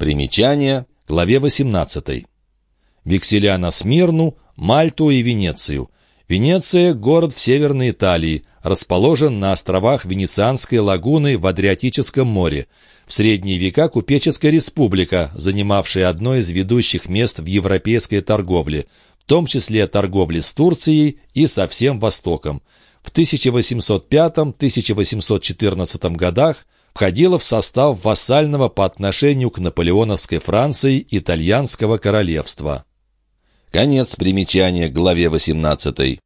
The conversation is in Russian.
Примечание, главе 18. Векселя на Смирну, Мальту и Венецию. Венеция – город в Северной Италии, расположен на островах Венецианской лагуны в Адриатическом море. В средние века купеческая республика, занимавшая одно из ведущих мест в европейской торговле, в том числе торговле с Турцией и со всем Востоком. В 1805-1814 годах входила в состав вассального по отношению к наполеоновской Франции итальянского королевства. Конец примечания к главе 18.